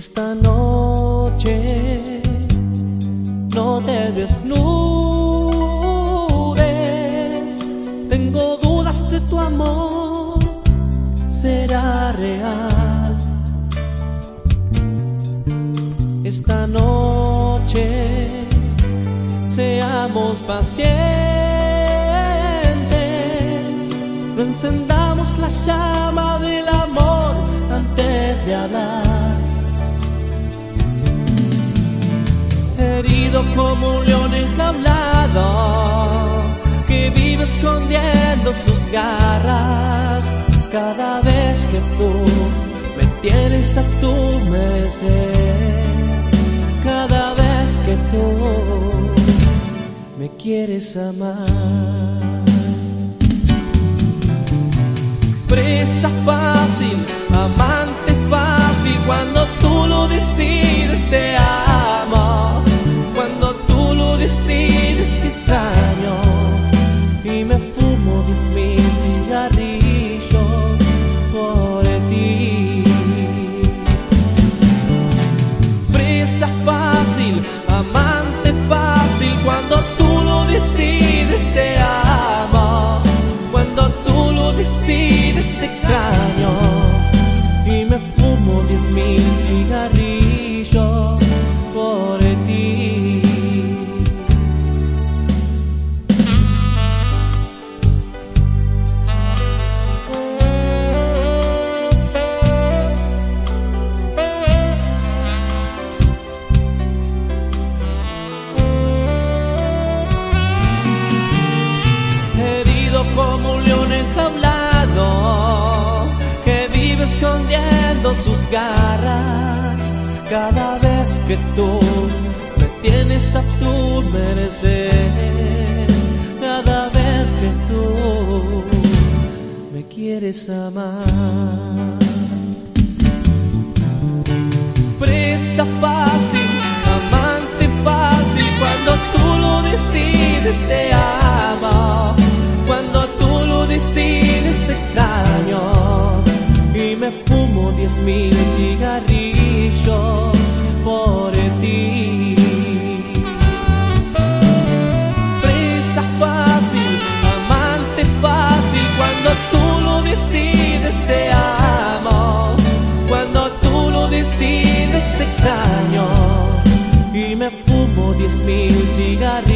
Esta noche no te desnudes. Tengo dudas de tu amor, será real. Esta noche seamos pacientes, no encendamos la llama del amor antes de hablar. Herido como un león enjaulado que vive escondiendo sus garras. Cada vez que tú me tienes a tu merced cada vez que tú me quieres amar. Presa fácil amante fácil cuando tú lo decides te amo decides te extraño y me fumo diez mil cigarrillos por ti. Presa fácil, amante fácil, cuando tú lo decides te amo, cuando tú lo decides te extraño y me fumo diez mil cigarrillos como un león enjaulado que vive escondiendo sus garras. Cada vez que tú me tienes a tu merecer cada vez que tú me quieres amar. Presa y me fumo diez mil cigarrillos